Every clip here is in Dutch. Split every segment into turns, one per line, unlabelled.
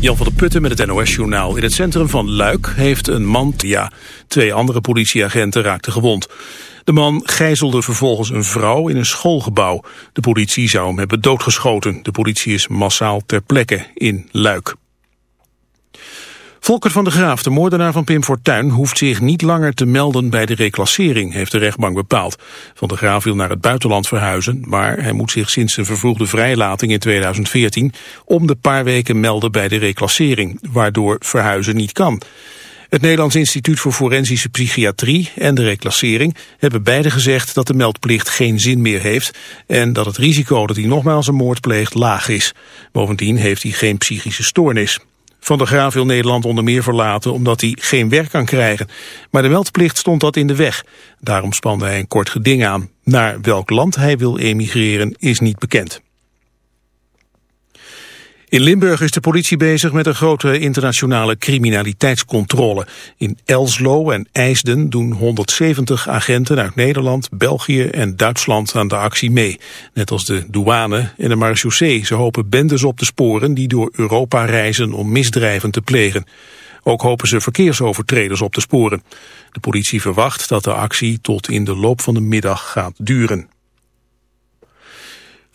Jan van der Putten met het NOS-journaal. In het centrum van Luik heeft een man... Ja, twee andere politieagenten raakten gewond. De man gijzelde vervolgens een vrouw in een schoolgebouw. De politie zou hem hebben doodgeschoten. De politie is massaal ter plekke in Luik. Volker van de Graaf, de moordenaar van Pim Fortuyn, hoeft zich niet langer te melden bij de reclassering, heeft de rechtbank bepaald. Van de Graaf wil naar het buitenland verhuizen, maar hij moet zich sinds zijn vervroegde vrijlating in 2014 om de paar weken melden bij de reclassering, waardoor verhuizen niet kan. Het Nederlands Instituut voor Forensische Psychiatrie en de reclassering hebben beide gezegd dat de meldplicht geen zin meer heeft en dat het risico dat hij nogmaals een moord pleegt laag is. Bovendien heeft hij geen psychische stoornis. Van der Graaf wil Nederland onder meer verlaten omdat hij geen werk kan krijgen. Maar de meldplicht stond dat in de weg. Daarom spande hij een kort geding aan. Naar welk land hij wil emigreren is niet bekend. In Limburg is de politie bezig met een grote internationale criminaliteitscontrole. In Elslo en IJsden doen 170 agenten uit Nederland, België en Duitsland aan de actie mee. Net als de douane en de marechaussee. Ze hopen bendes op te sporen die door Europa reizen om misdrijven te plegen. Ook hopen ze verkeersovertreders op te sporen. De politie verwacht dat de actie tot in de loop van de middag gaat duren.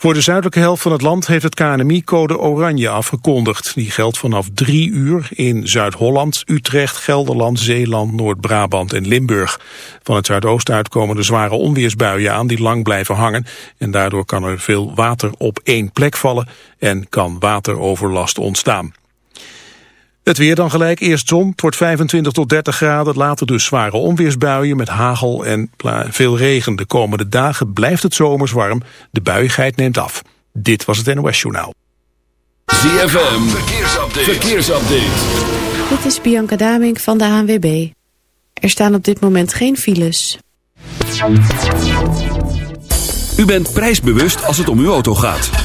Voor de zuidelijke helft van het land heeft het KNMI code oranje afgekondigd. Die geldt vanaf drie uur in Zuid-Holland, Utrecht, Gelderland, Zeeland, Noord-Brabant en Limburg. Van het zuidoosten uit komen de zware onweersbuien aan die lang blijven hangen. En daardoor kan er veel water op één plek vallen en kan wateroverlast ontstaan. Het weer dan gelijk, eerst zon, het wordt 25 tot 30 graden, later dus zware onweersbuien met hagel en veel regen. De komende dagen blijft het zomers warm, de buiigheid neemt af. Dit was het NOS Journaal.
ZFM, verkeersupdate. verkeersupdate.
Dit is Bianca Damink van de ANWB. Er staan op dit moment geen files.
U bent prijsbewust als het om uw auto gaat.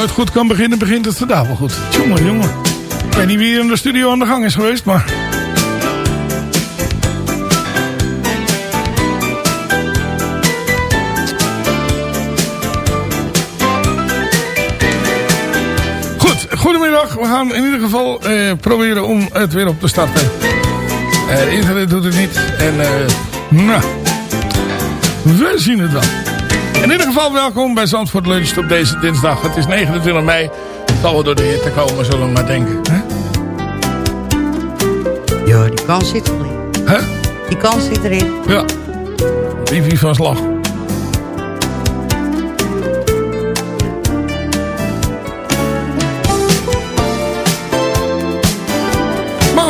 Het goed kan beginnen, begint het vandaag wel goed. Jongen, jongen. Ik weet niet wie hier in de studio aan de gang is geweest, maar... Goed, goedemiddag. We gaan in ieder geval eh, proberen om het weer op te starten. Eh, doet het niet. En, eh, nou... We zien het wel. In ieder geval welkom bij Zandvoort Lunch op deze dinsdag. Het is 29 mei. Het zal wel door de hitte komen, zullen we maar denken. Hè?
Ja, die kans zit erin.
Hè?
Die kans zit erin.
Ja. Wifi van slag.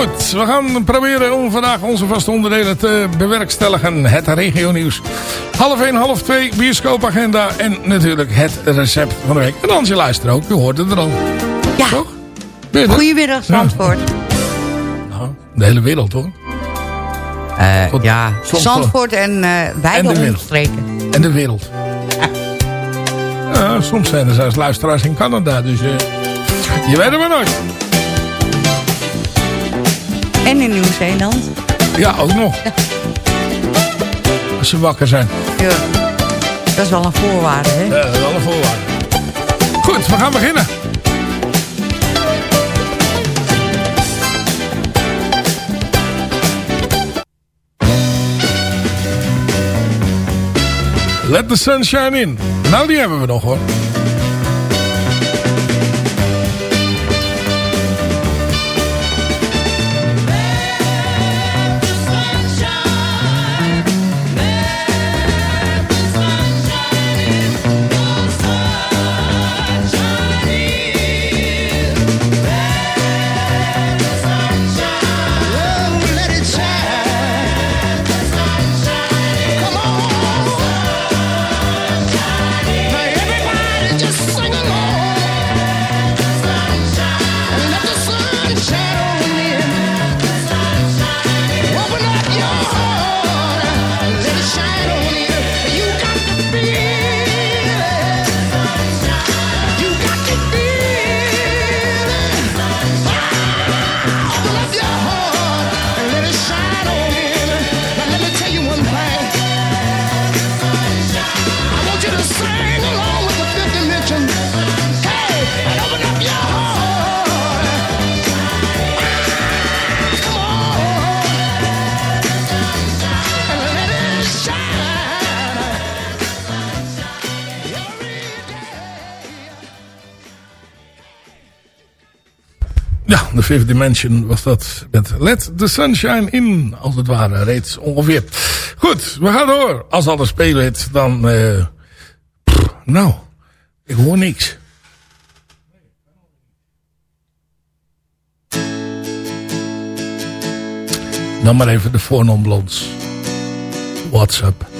Goed, we gaan proberen om vandaag onze vaste onderdelen te bewerkstelligen. Het regionieuws. Half 1, half 2, bioscoopagenda en natuurlijk het recept van de week. En als je luistert ook, je hoort het er al.
Ja.
Toch?
Goedemiddag, Zandvoort.
Nou, de hele wereld hoor.
Eh,
Tot-
ja,
soms
Zandvoort en eh
En
wijde omstreken.
En de wereld. Ja, soms zijn er zelfs luisteraars in Canada, dus eh, je weet het maar nooit.
En in Nieuw-Zeeland.
Ja, ook nog. Als ze wakker zijn.
Ja. Dat is wel een voorwaarde, hè?
Ja, dat is wel een voorwaarde. Goed, we gaan beginnen. Let the sunshine in. Nou, die hebben we nog hoor. Fifth Dimension was dat Let the Sunshine In, als het ware, reeds ongeveer. Goed, we gaan door. Als alles speelt, dan... eh pff, nou, ik hoor niks. Dan maar even de Blondes. What's up?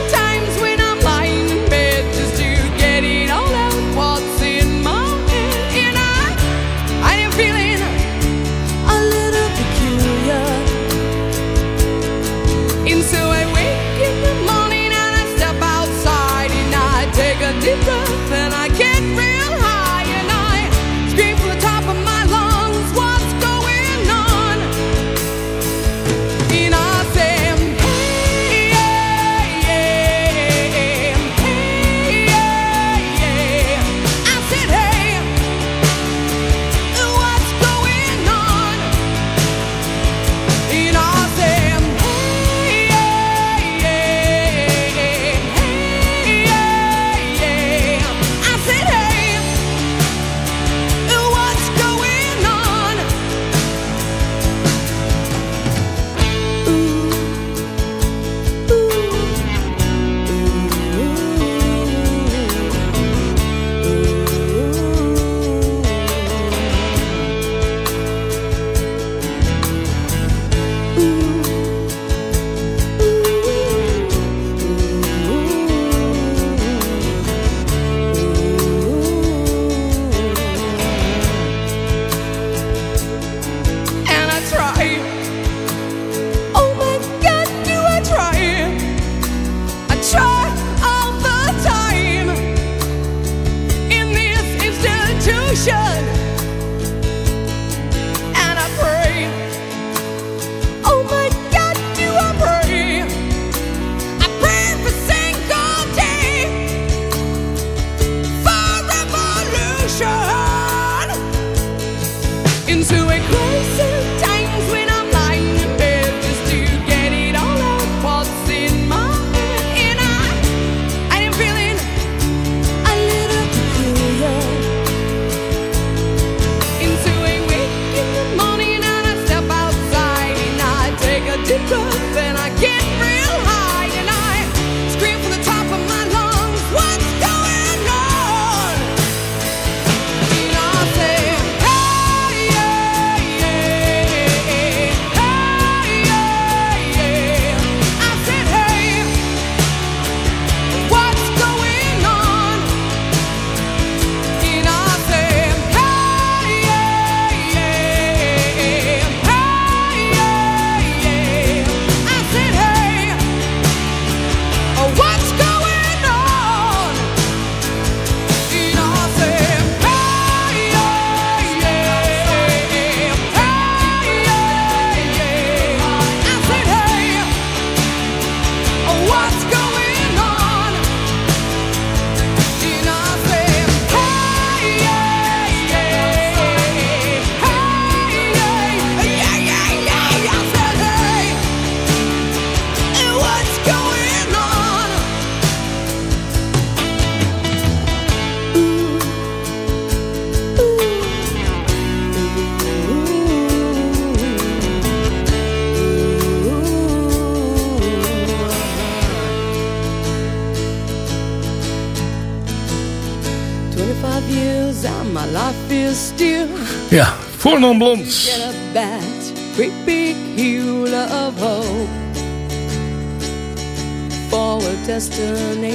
for a destination.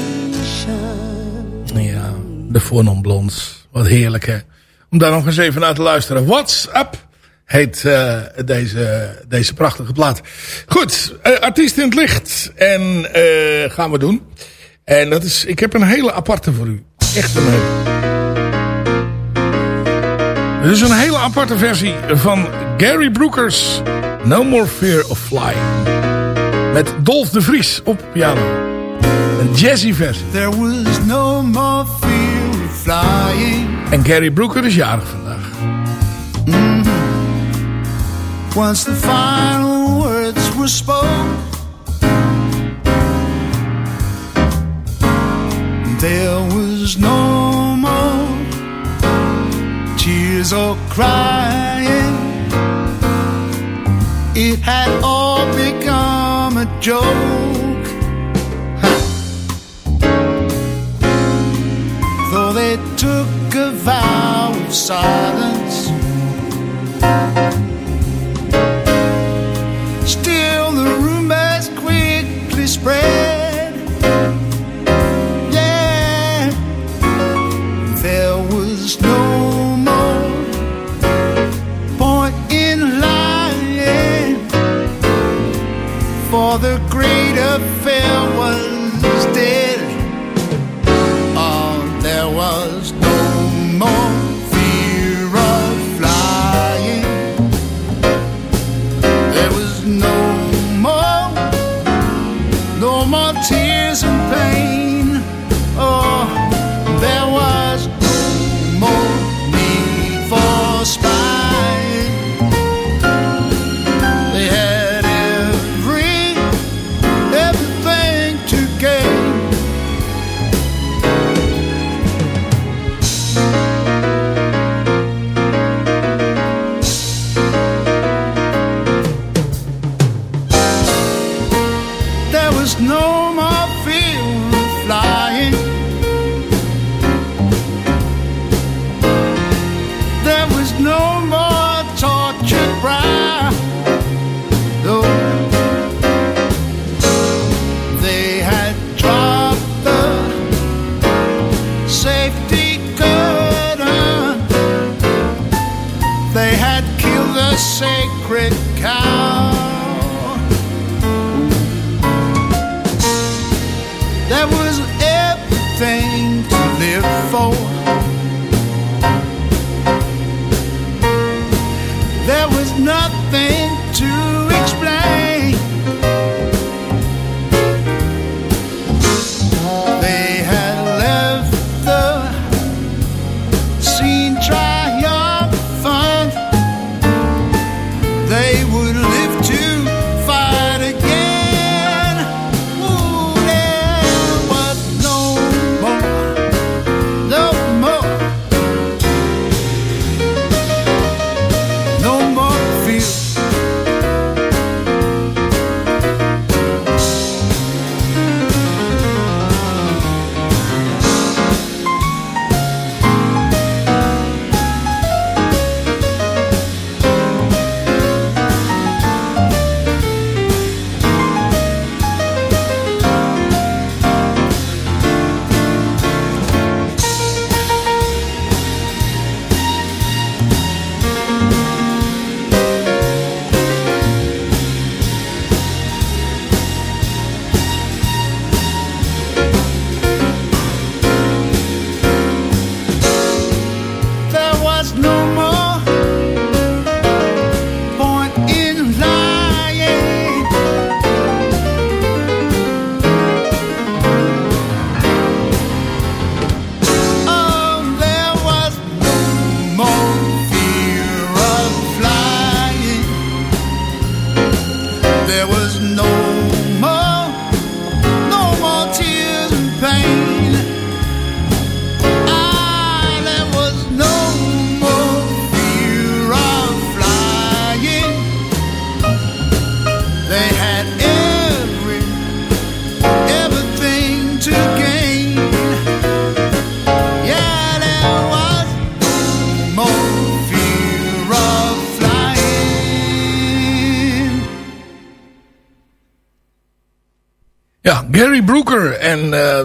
Ja, de voor non blonds. Wat heerlijk hè. Om daar nog eens even naar te luisteren. What's Up heet eh, deze, deze prachtige plaat. Goed, eh, artiest in het licht. En eh, gaan we doen. En dat is, ik heb een hele aparte voor u. Echt een hele. Dit is een hele aparte versie van Gary Brookers No More Fear of Flying. Met Dolph de Vries op piano. Een jazzy versie.
There was no more fear of flying
En Gary Brooker is jarig vandaag.
once the final words were spoken. There was no tears or crying. It had all become a joke. Though they took a vow of silence. For the great affair was dead. Oh, there was no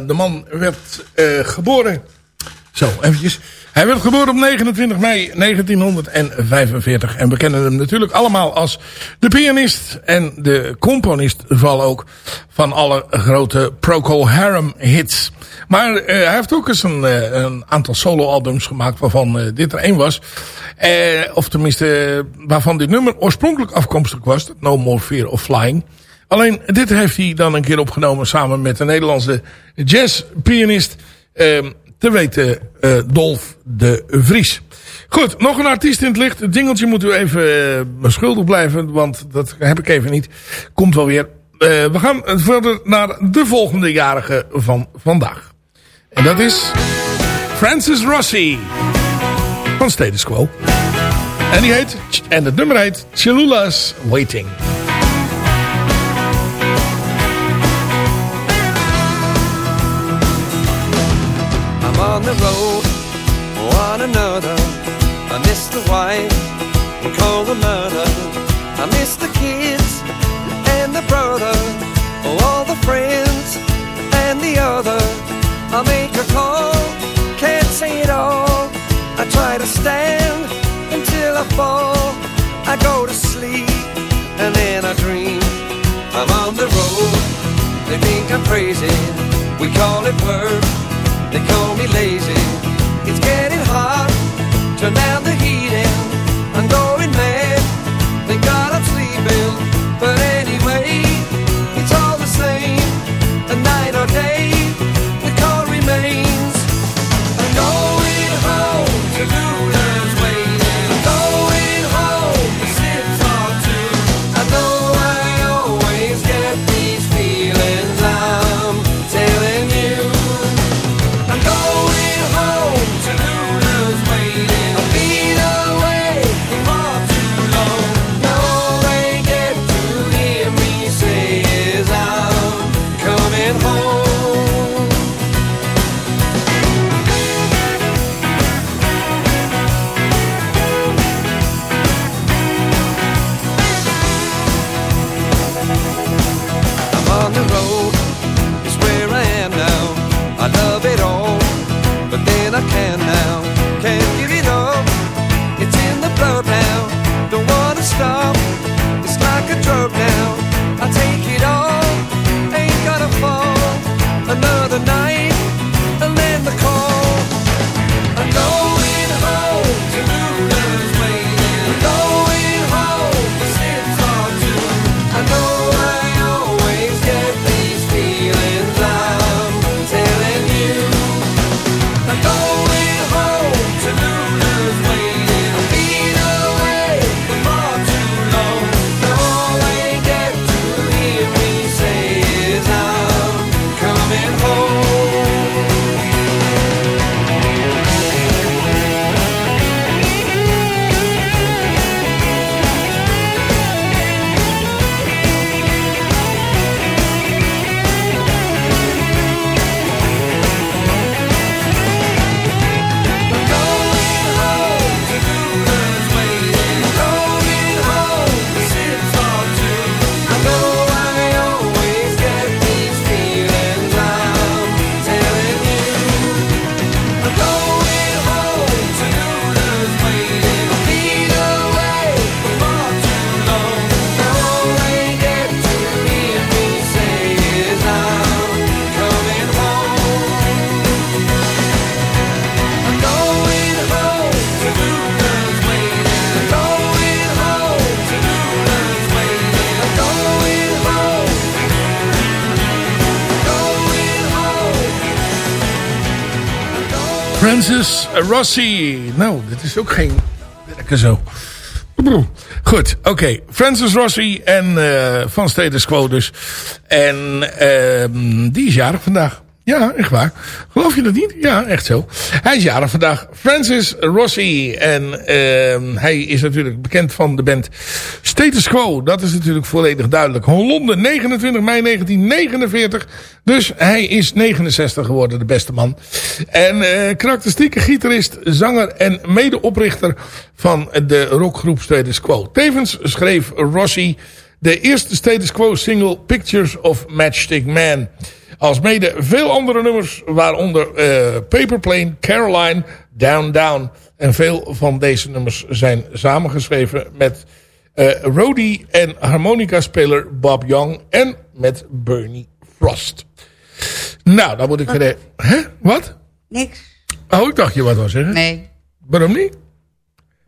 de man werd eh, geboren... Zo, eventjes. Hij werd geboren op 29 mei 1945. En we kennen hem natuurlijk allemaal als de pianist en de componist vooral ook van alle grote Procol Harum hits. Maar eh, hij heeft ook eens een, eh, een aantal soloalbums gemaakt waarvan eh, dit er één was. Eh, of tenminste, eh, waarvan dit nummer oorspronkelijk afkomstig was. No More Fear of Flying. Alleen dit heeft hij dan een keer opgenomen samen met een Nederlandse jazzpianist. ehm, te weten eh, Dolf de Vries. Goed, nog een artiest in het licht. Het jingeltje moet u even uh, schuldig blijven, want dat heb ik even niet. Komt wel weer. Eh, we gaan verder naar de volgende jarige van vandaag. En dat is Francis Rossi van Status Quo. En die heet, en het nummer heet Cholula's Waiting.
On the road, one another. I miss the wife, and call the mother. I miss the kids and the brother, oh, all the friends and the other. I make a call, can't say it all. I try to stand until I fall. I go to sleep and then I dream. I'm on the road, they think I'm crazy. We call it work. They call me lazy. It's getting hot. Turn down the heating. I'm going
Francis Rossi. Nou, dit is ook geen werken zo. Goed, oké. Francis Rossi en eh, van Status Quo dus. En ehm, die is jarig vandaag. Ja, echt waar. Geloof je dat niet? Ja, echt zo. Hij is jarig vandaag. Francis Rossi. En ehm, hij is natuurlijk bekend van de band Status Quo. Dat is natuurlijk volledig duidelijk. Londen, 29 mei 1949. Dus hij is 69 geworden, de beste man. En eh, karakteristieke gitarist, zanger en medeoprichter van de rockgroep Status Quo. Tevens schreef Rossi de eerste status quo single Pictures of Matchstick Man. Als mede veel andere nummers, waaronder eh Paperplane, Caroline, Down Down. En veel van deze nummers zijn samengeschreven met Rhodey en harmonica-speler Bob Young en met Bernie Frost. Nou, dan moet ik weer... Hè? Wat?
Niks.
Oh, ik dacht je wat wou zeggen.
Nee.
Waarom niet?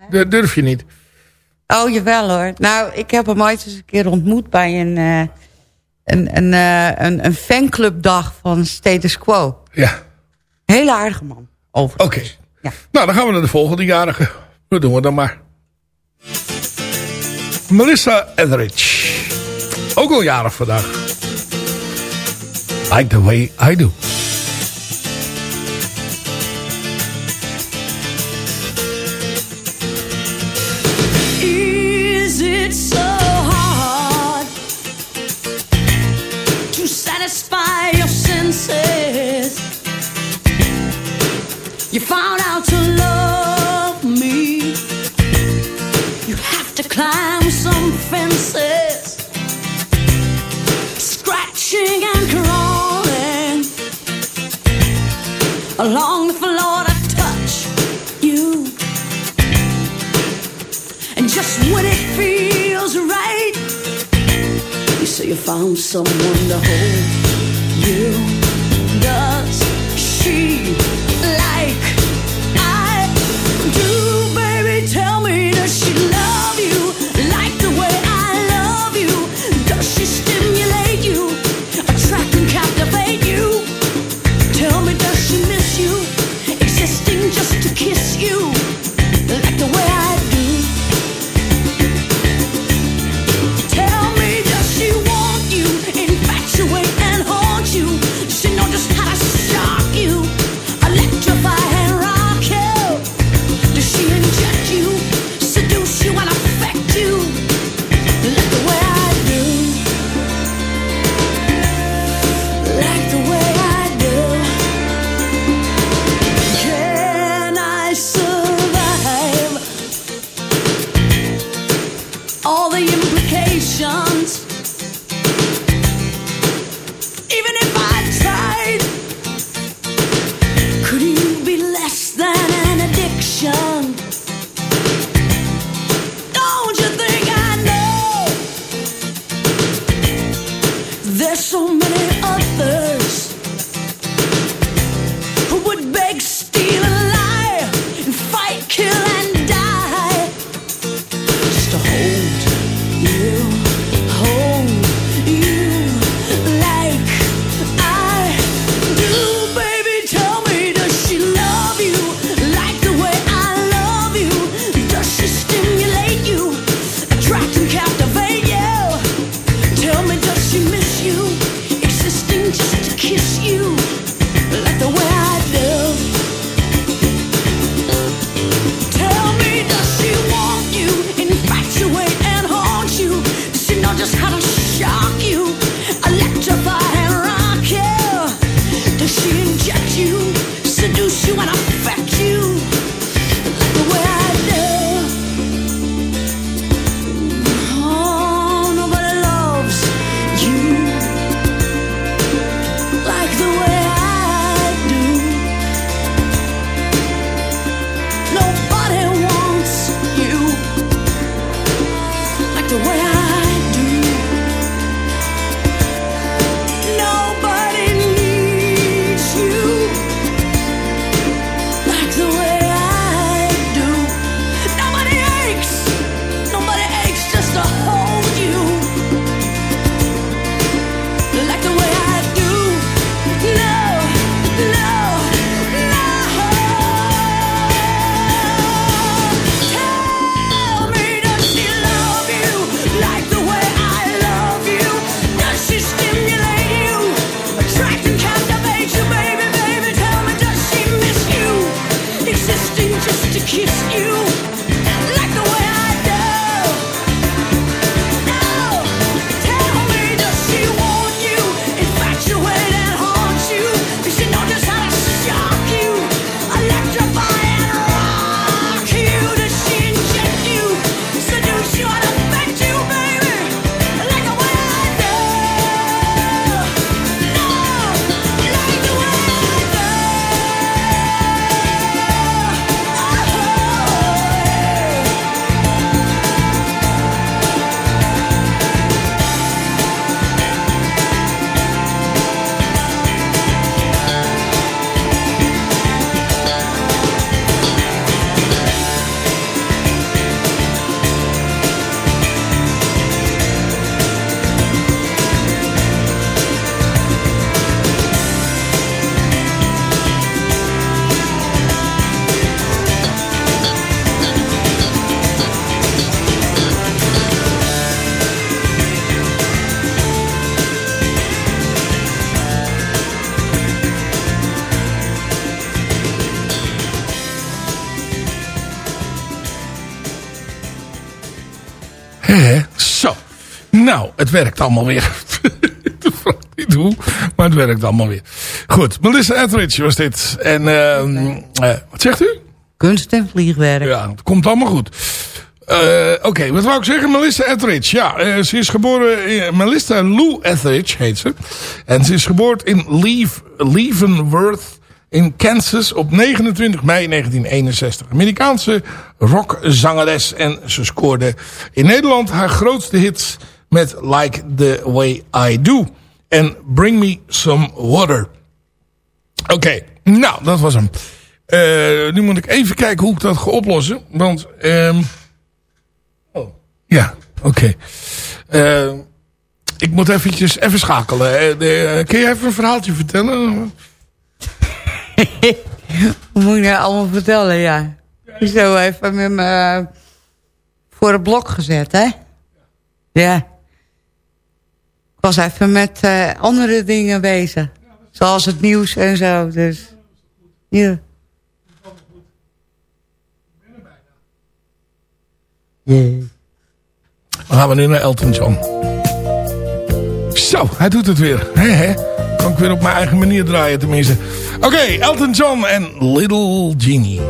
Dat durf je niet.
Oh, jawel hoor. Nou, ik heb hem ooit eens een keer ontmoet bij een, eh, een, een, eh, een, een fanclubdag van Status Quo.
Ja.
Hele aardige man.
Oké. Nou, dan gaan we naar de volgende jarige. Dat doen we dan maar. Melissa Etheridge. Ook al jarig vandaag. Like the way I do.
Found someone to hold So
het werkt allemaal weer. Niet hoe, maar het werkt allemaal weer. Goed, Melissa Etheridge was dit. En ehm, eh, wat zegt u?
Kunst en vliegwerk.
Ja, het komt allemaal goed. Eh, Oké, wat wou ik zeggen? Melissa Etheridge. Ja, eh, ze is geboren... in Melissa Lou Etheridge heet ze. En ze is geboren in Leave, Leavenworth in Kansas op 29 mei 1961. Amerikaanse rockzangeres. En ze scoorde in Nederland haar grootste hits met Like the Way I Do. En Bring Me Some Water. Oké, nou, dat was hem. Eh, nu moet ik even kijken hoe ik dat ga oplossen. Want, ehm oh, ja, oké. Eh, ik moet eventjes even schakelen. Eh, kun je even een verhaaltje vertellen?
Moet je nou allemaal vertellen, ja. Zo even met me voor het blok gezet, hè? Ja. Was even met eh, andere dingen bezig. Zoals het nieuws en zo, dus... Ja.
Dan gaan we nu naar Elton John. Zo, hij doet het weer. Hè? Kan ik weer op mijn eigen manier draaien tenminste. Oké, Elton John en
Little Genie.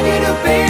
I you to be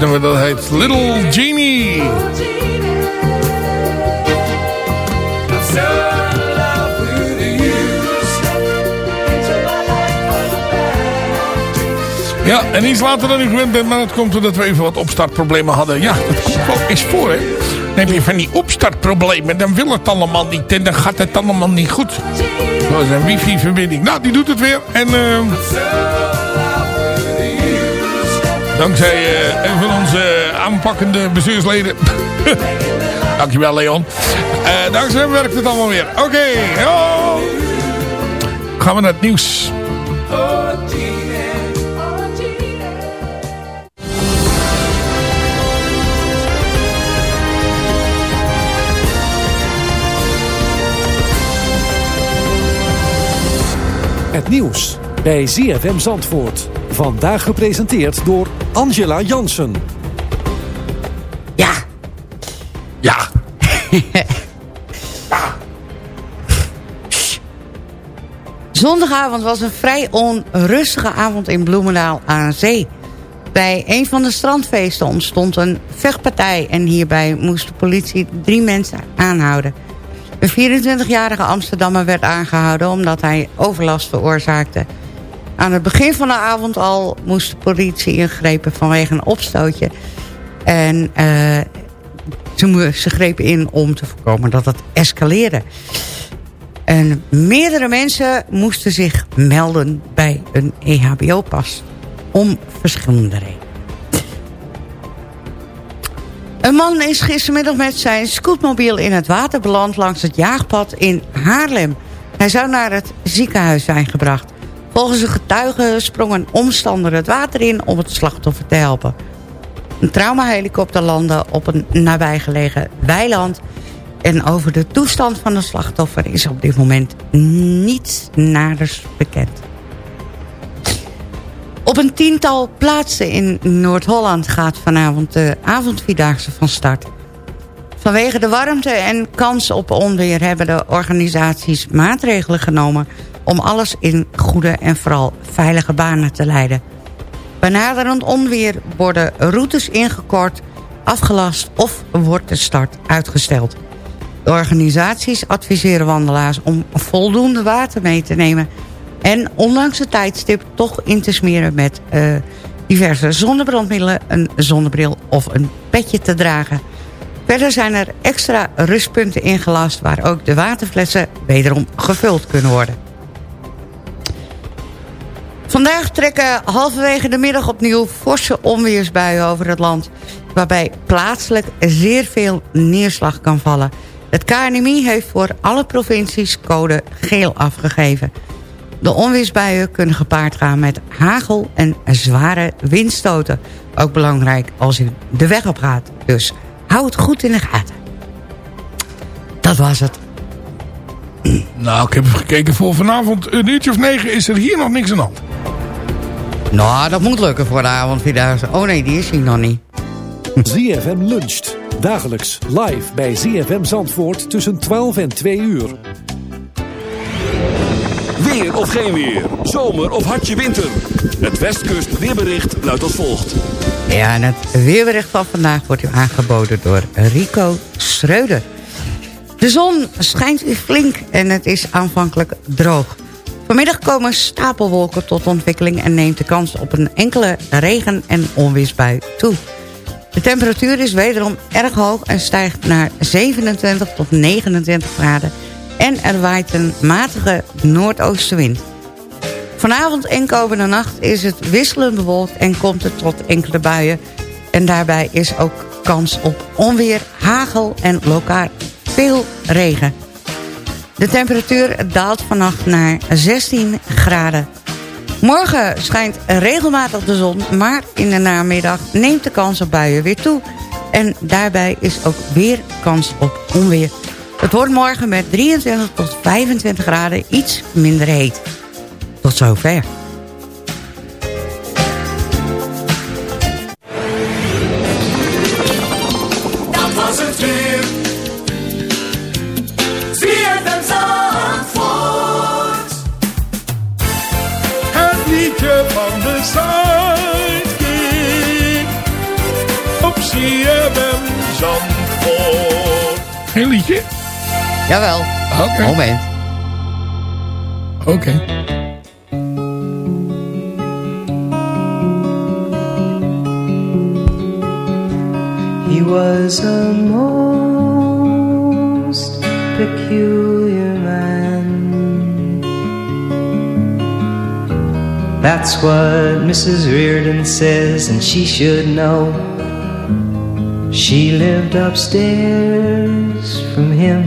het nummer dat heet Little Genie. Ja, en iets later dan u gewend bent, maar dat komt doordat we even wat opstartproblemen hadden. Ja, dat komt wel eens voor, hè. Dan je van die opstartproblemen, dan wil het allemaal niet en dan gaat het allemaal niet goed. Dat is een wifi-verbinding. Nou, die doet het weer. En uh, dankzij uh, een van onze aanpakkende bestuursleden. Dankjewel, Leon. Uh, dankzij hem werkt het allemaal weer. Oké, okay, gaan we naar het nieuws.
Het nieuws bij ZFM Zandvoort. Vandaag gepresenteerd door Angela Jansen.
Ja.
Ja.
Zondagavond was een vrij onrustige avond in Bloemendaal aan zee. Bij een van de strandfeesten ontstond een vechtpartij... en hierbij moest de politie drie mensen aanhouden. Een 24-jarige Amsterdammer werd aangehouden omdat hij overlast veroorzaakte. Aan het begin van de avond al moest de politie ingrepen vanwege een opstootje. En uh, ze, ze grepen in om te voorkomen dat het escaleerde. En meerdere mensen moesten zich melden bij een EHBO-pas. Om verschillende redenen. Een man is gistermiddag met zijn scootmobiel in het water beland... langs het jaagpad in Haarlem. Hij zou naar het ziekenhuis zijn gebracht. Volgens een getuige sprong een omstander het water in... om het slachtoffer te helpen. Een traumahelikopter landde op een nabijgelegen weiland... en over de toestand van de slachtoffer is op dit moment niets naders bekend. Op een tiental plaatsen in Noord-Holland gaat vanavond de avondvierdaagse van start. Vanwege de warmte en kans op onweer hebben de organisaties maatregelen genomen... om alles in goede en vooral veilige banen te leiden. Bij naderend onweer worden routes ingekort, afgelast of wordt de start uitgesteld. De organisaties adviseren wandelaars om voldoende water mee te nemen en ondanks het tijdstip toch in te smeren met uh, diverse zonnebrandmiddelen... een zonnebril of een petje te dragen. Verder zijn er extra rustpunten ingelast... waar ook de waterflessen wederom gevuld kunnen worden. Vandaag trekken halverwege de middag opnieuw forse onweersbuien over het land... waarbij plaatselijk zeer veel neerslag kan vallen. Het KNMI heeft voor alle provincies code geel afgegeven... De onweersbuien kunnen gepaard gaan met hagel en zware windstoten. Ook belangrijk als u de weg op gaat. Dus hou het goed in de gaten. Dat was het.
Nou, ik heb gekeken voor vanavond. Een uurtje of negen is er hier nog niks aan de hand.
Nou, dat moet lukken voor de avond. Oh nee, die is hier nog niet.
ZFM luncht. Dagelijks live bij ZFM Zandvoort tussen 12 en 2 uur.
Weer of geen weer. Zomer of hartje winter. Het Westkust weerbericht luidt als volgt.
Ja, en het weerbericht van vandaag wordt u aangeboden door Rico Schreuder. De zon schijnt weer flink en het is aanvankelijk droog. Vanmiddag komen stapelwolken tot ontwikkeling... en neemt de kans op een enkele regen- en onweersbui toe. De temperatuur is wederom erg hoog en stijgt naar 27 tot 29 graden en er waait een matige noordoostenwind. Vanavond en komende nacht is het wisselend bewolkt en komt het tot enkele buien. En daarbij is ook kans op onweer, hagel en lokaal veel regen. De temperatuur daalt vannacht naar 16 graden. Morgen schijnt regelmatig de zon, maar in de namiddag neemt de kans op buien weer toe. En daarbij is ook weer kans op onweer. Het wordt morgen met 23 tot 25 graden iets minder heet. Tot zover.
Geen liedje?
Jawel.
Oké.
Moment.
Oké.
He was a most peculiar man. That's what Mrs. Reardon says, and she should know. She lived upstairs from him.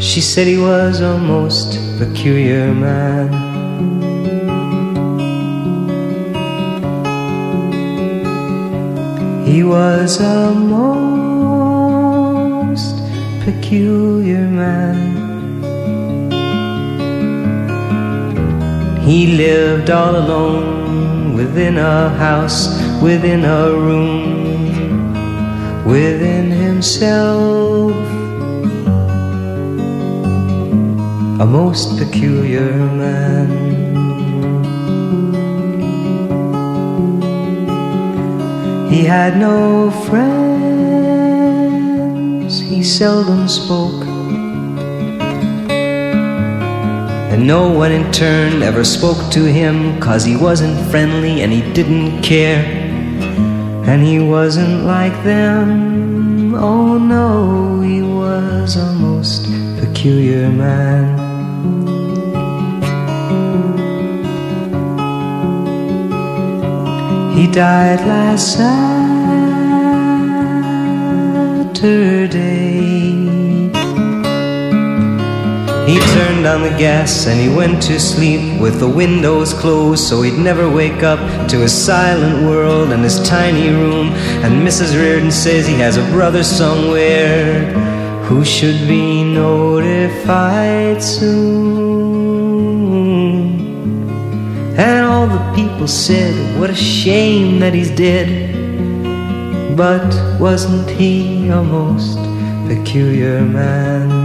She said he was a most peculiar man. He was a most peculiar man. He lived all alone within a house, within a room, within himself. A most peculiar man. He had no friends, he seldom spoke. And no one in turn ever spoke to him, cause he wasn't friendly and he didn't care. And he wasn't like them, oh no, he was a most peculiar man. He died last Saturday. He turned on the gas and he went to sleep with the windows closed so he'd never wake up to his silent world and his tiny room. And Mrs. Reardon says he has a brother somewhere who should be notified soon. And all the people said, What a shame that he's dead. But wasn't he a most peculiar man?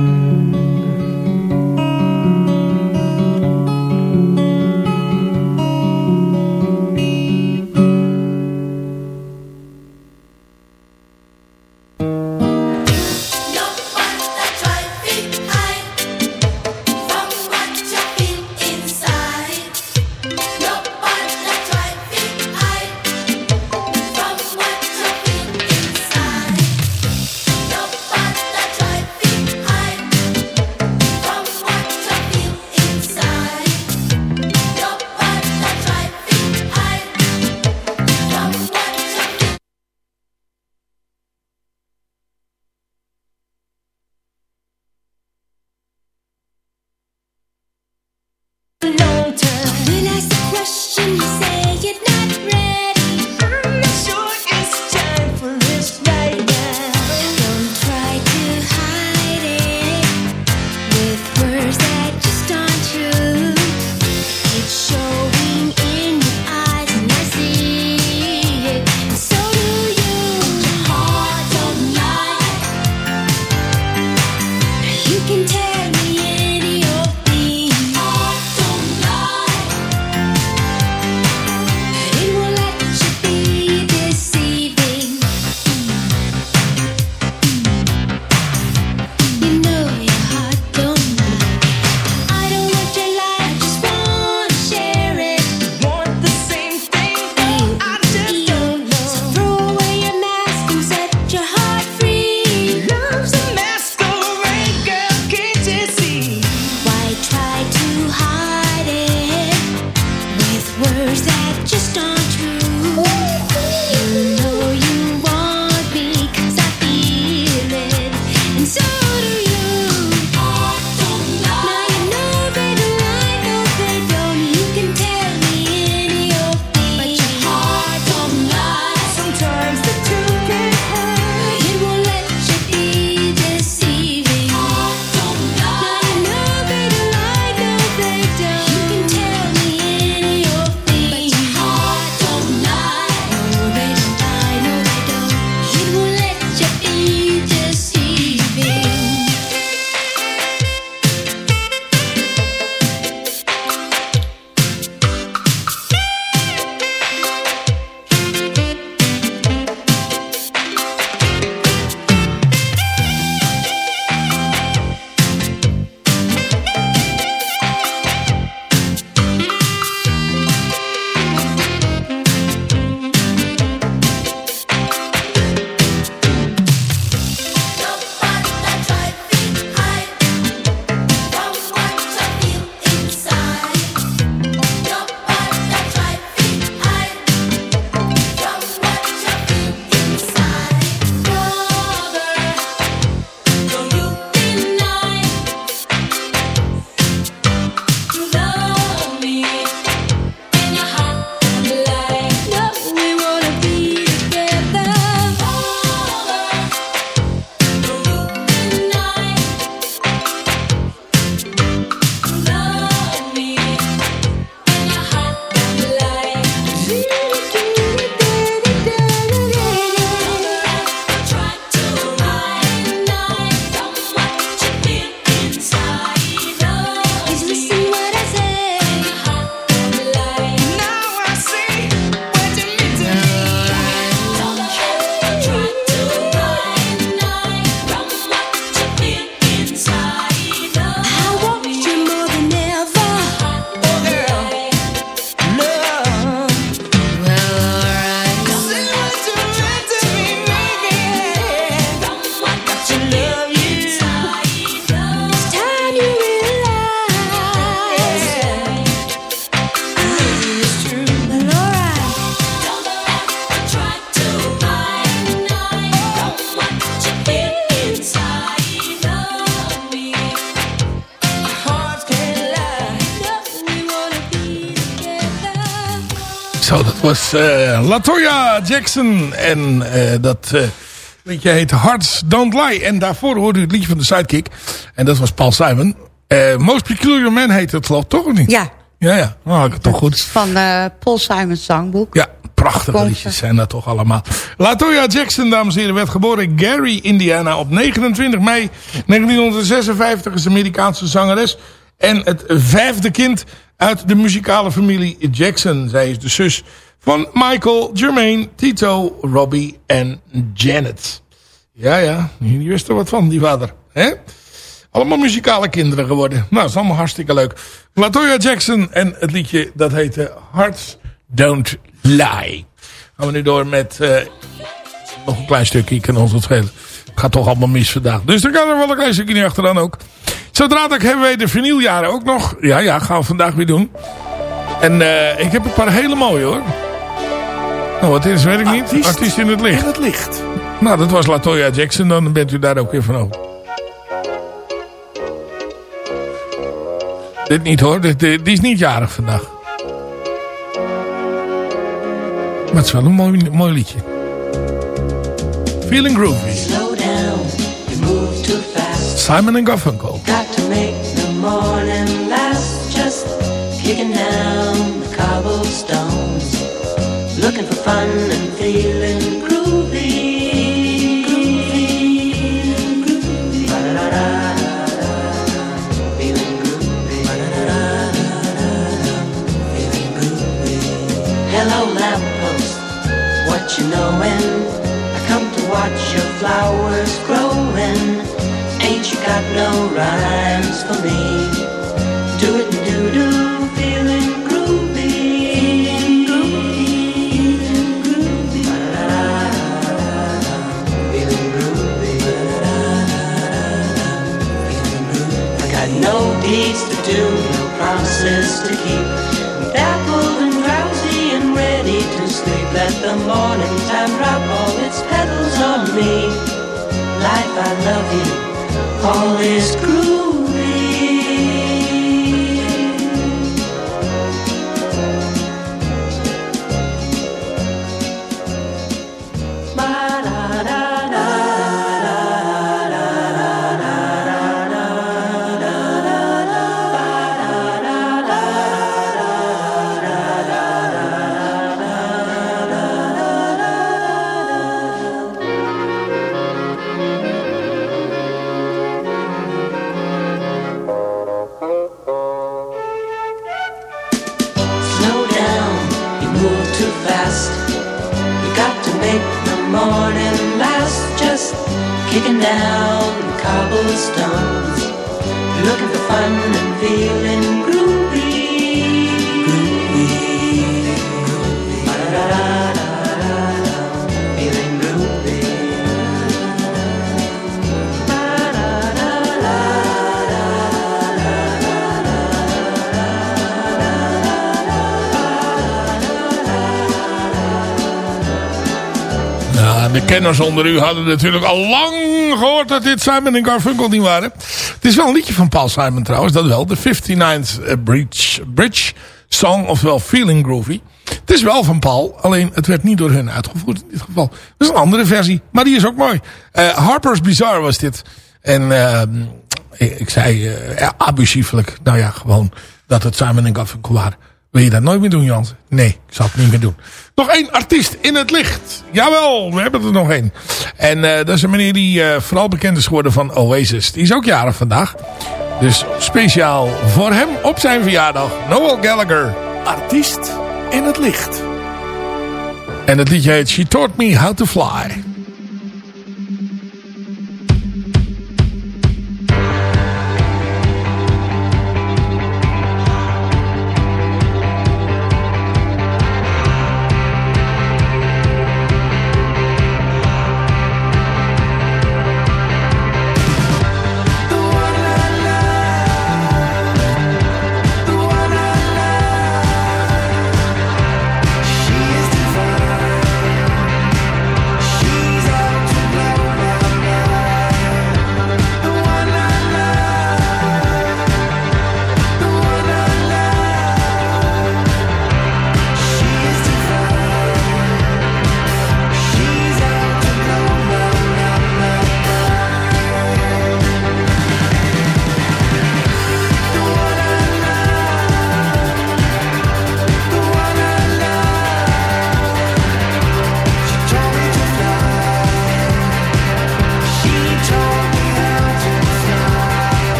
Latoya Jackson. En eh, dat eh, liedje heet Hearts Don't Lie. En daarvoor hoorde u het liedje van de Sidekick. En dat was Paul Simon. Eh, Most Peculiar Man heet het geloof toch of niet?
Ja.
Ja, ja. Nou, had ik het toch goed.
Van Paul Simon's zangboek.
Ja, prachtige liedjes zijn dat toch allemaal. Latoya Jackson, dames en heren, werd geboren in Gary, Indiana op 29 mei 1956. Is Amerikaanse zangeres. En het vijfde kind uit de muzikale familie Jackson. Zij is de zus van Michael, Jermaine, Tito, Robbie en Janet. Ja, ja, die wist er wat van, die vader. hè? Allemaal muzikale kinderen geworden. Nou, is allemaal hartstikke leuk. Latoya Jackson en het liedje dat heette Hearts Don't Lie. Gaan we nu door met eh, nog een klein stukje. Ik kan ons wat schelen. Gaat toch allemaal mis vandaag. Dus dan kan er wel een klein stukje niet achteraan ook. Zodra dat hebben wij de vinyljaren ook nog. Ja, ja, gaan we vandaag weer doen. En eh, ik heb een paar hele mooie hoor. Nou, wat is, weet ik niet. Artiest in het licht.
In het licht.
Nou, dat was Latoya Jackson. Dan bent u daar ook weer van over. Dit niet hoor. Dit, dit- die is niet jarig vandaag. Maar het is wel een mooi, mooi liedje. Feeling Groovy. Simon and Garfunkel.
Got to make the morning last. Just kicking down the cobblestones. Looking for fun and feeling? I come to watch your flowers. Ain't you got no rhymes for me? Do it do do, feeling groovy. Groovy, groovy. Feeling groovy. Feeling groovy. I got no deeds to do, no promises to keep. I'm baffled and drowsy and ready to sleep. Let the morning time drop all its petals on me. Life, I love you. All is groovy.
Ja, de kenners onder u hadden natuurlijk al lang gehoord dat dit Simon en Garfunkel niet waren. Het is wel een liedje van Paul Simon trouwens, dat wel. De 59th Bridge, Bridge Song, ofwel Feeling Groovy. Het is wel van Paul, alleen het werd niet door hun uitgevoerd in dit geval. Dat is een andere versie, maar die is ook mooi. Eh, Harper's Bizarre was dit. En eh, ik, zei eh, ja, abusieflijk, nou ja, gewoon dat het Simon en Garfunkel waren. Wil je dat nooit meer doen, Jans? Nee, ik zal het niet meer doen. Nog één artiest in het licht. Jawel, we hebben er nog één. En eh, dat is een meneer die eh, vooral bekend is geworden van Oasis. Die is ook jarig vandaag. Dus speciaal voor hem op zijn verjaardag. Noel Gallagher.
Artiest in het licht.
En het liedje heet She Taught Me How to Fly.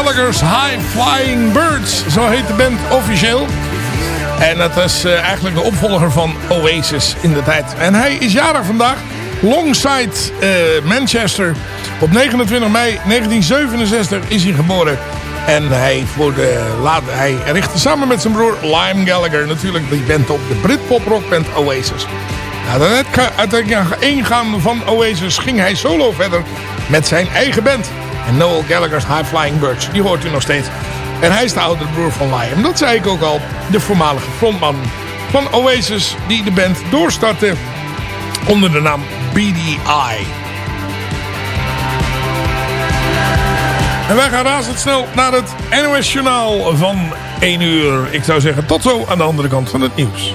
Gallagher's High Flying Birds. Zo heet de band officieel. En dat is eh, eigenlijk de opvolger van Oasis in de tijd. En hij is jarig vandaag. Longside eh, Manchester. Op 29 mei 1967 is hij geboren. En hij, voor de, laat, hij richtte samen met zijn broer Lime Gallagher natuurlijk die band op. De Britpop rockband Oasis. Uit het ingaan van Oasis ging hij solo verder met zijn eigen band. En Noel Gallagher's High Flying Birds, die hoort u nog steeds. En hij is de oudere broer van Liam. Dat zei ik ook al, de voormalige frontman van Oasis... die de band doorstartte onder de naam BDI. En wij gaan razendsnel naar het NOS Journaal van 1 uur. Ik zou zeggen tot zo aan de andere kant van het nieuws.